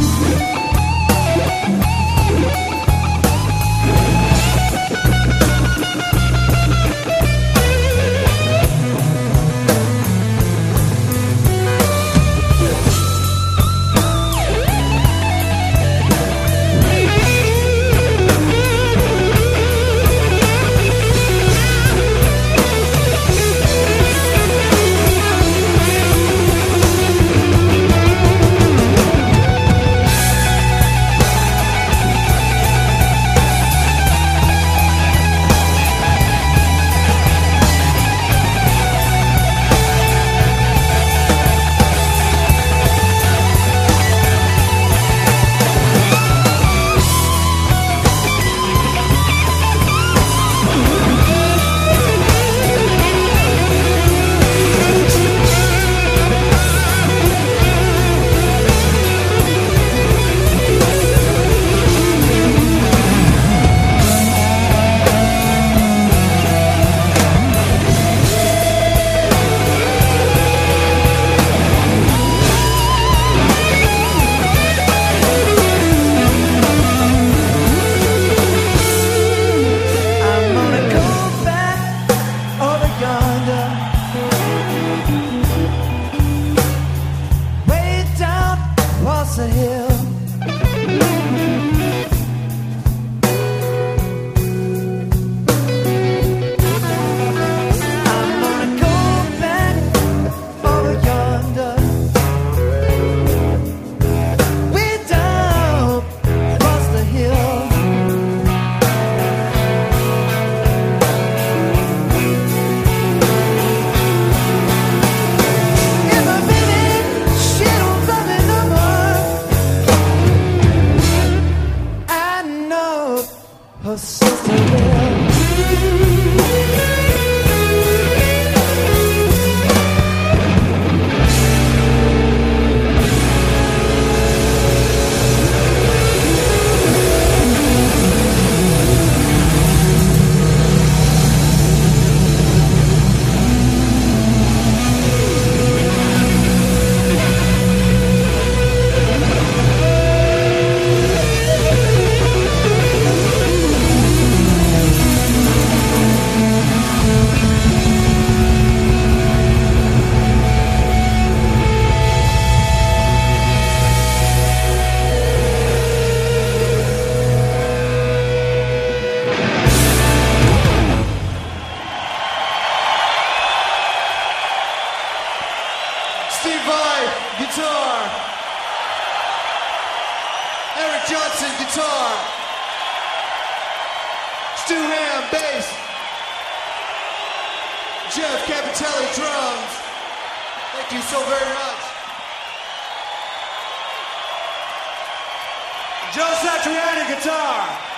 Yeah. Capitelli, drums. Thank you so very much. Joe Satriani, guitar.